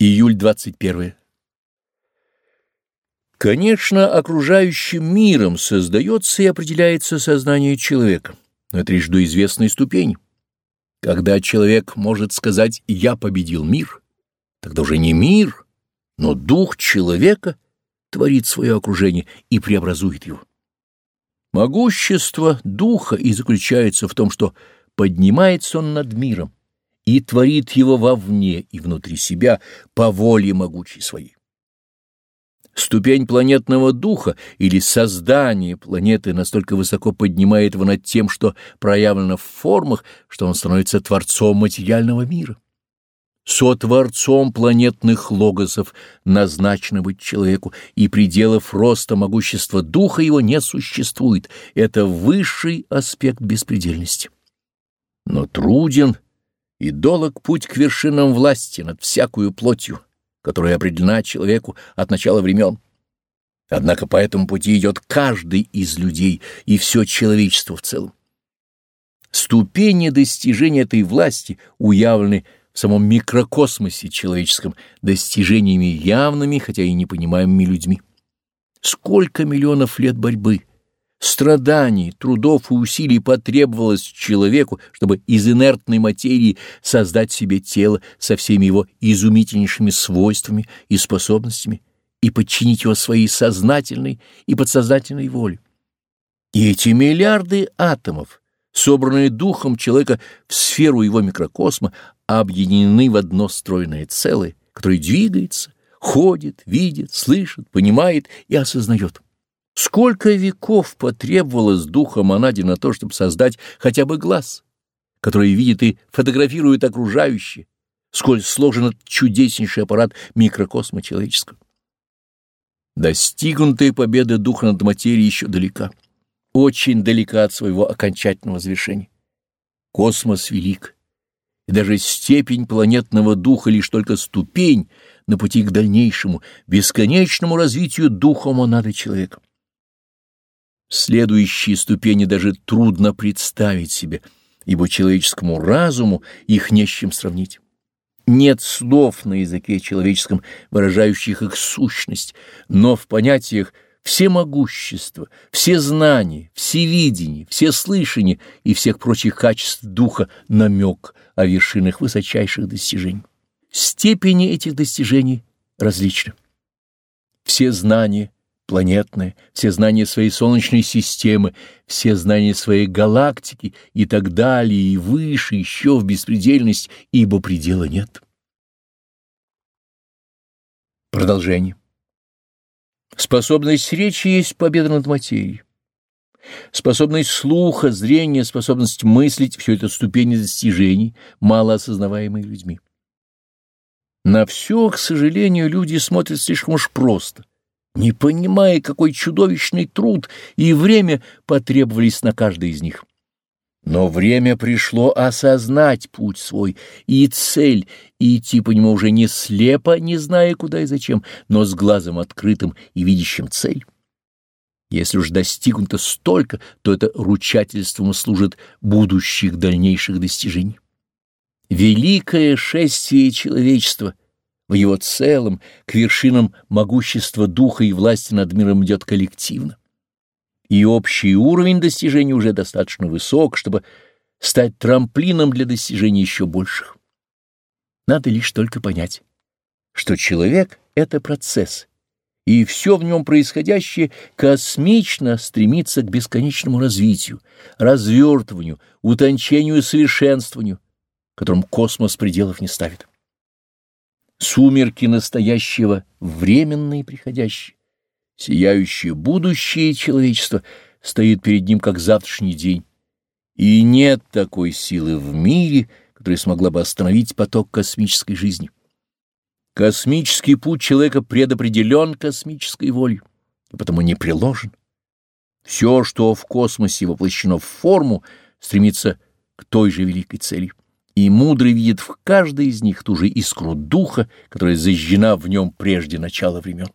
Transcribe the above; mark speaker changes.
Speaker 1: Июль 21. Конечно, окружающим миром создается и определяется сознание человека, но это лишь до известной ступени. Когда человек может сказать «я победил мир», тогда уже не мир, но дух человека творит свое окружение и преобразует его. Могущество духа и заключается в том, что поднимается он над миром, и творит его вовне и внутри себя по воле могучей своей. Ступень планетного духа или создание планеты настолько высоко поднимает его над тем, что проявлено в формах, что он становится творцом материального мира. Сотворцом планетных логосов назначено быть человеку, и пределов роста могущества духа его не существует. Это высший аспект беспредельности. Но труден и долог путь к вершинам власти над всякую плотью, которая определена человеку от начала времен. Однако по этому пути идет каждый из людей и все человечество в целом. Ступени достижения этой власти уявлены в самом микрокосмосе человеческом достижениями явными, хотя и непонимаемыми людьми. Сколько миллионов лет борьбы, страданий, трудов и усилий потребовалось человеку, чтобы из инертной материи создать себе тело со всеми его изумительнейшими свойствами и способностями и подчинить его своей сознательной и подсознательной воле. И эти миллиарды атомов, собранные духом человека в сферу его микрокосма, объединены в одно стройное целое, которое двигается, ходит, видит, слышит, понимает и осознает. Сколько веков потребовалось духа монаде на то, чтобы создать хотя бы глаз, который видит и фотографирует окружающее, сколь сложен этот чудеснейший аппарат микрокосма человеческого. Достигнутая победа духа над материей еще далека, очень далека от своего окончательного завершения. Космос велик, и даже степень планетного духа лишь только ступень на пути к дальнейшему, бесконечному развитию духа монады человека. Следующие ступени даже трудно представить себе, ибо человеческому разуму их не с чем сравнить. Нет слов на языке человеческом, выражающих их сущность, но в понятиях всемогущества, все знания, все видения, все слышания и всех прочих качеств духа намек о вершинах высочайших достижений. Степени этих достижений различны. Все знания — планетное, все знания своей Солнечной системы, все знания своей галактики и так далее, и выше еще в беспредельность, ибо предела нет. Продолжение. Способность речи есть победа над материей. Способность слуха, зрения, способность мыслить — все это ступени достижений, мало осознаваемые людьми. На все, к сожалению, люди смотрят слишком уж просто — не понимая, какой чудовищный труд и время потребовались на каждый из них. Но время пришло осознать путь свой и цель, и идти по нему уже не слепо, не зная куда и зачем, но с глазом открытым и видящим цель. Если уж достигнуто столько, то это ручательством служит будущих дальнейших достижений. Великое шествие человечества — в его целом к вершинам могущества духа и власти над миром идет коллективно. И общий уровень достижений уже достаточно высок, чтобы стать трамплином для достижений еще больших. Надо лишь только понять, что человек — это процесс, и все в нем происходящее космично стремится к бесконечному развитию, развертыванию, утончению и совершенствованию, которым космос пределов не ставит. Сумерки настоящего временные и приходящие. Сияющее будущее человечества стоит перед ним как завтрашний день. И нет такой силы в мире, которая смогла бы остановить поток космической жизни. Космический путь человека предопределен космической волей, и потому не приложен. Все, что в космосе воплощено в форму, стремится к той же великой цели и мудрый видит в каждой из них ту же искру духа, которая зажжена в нем прежде начала времен.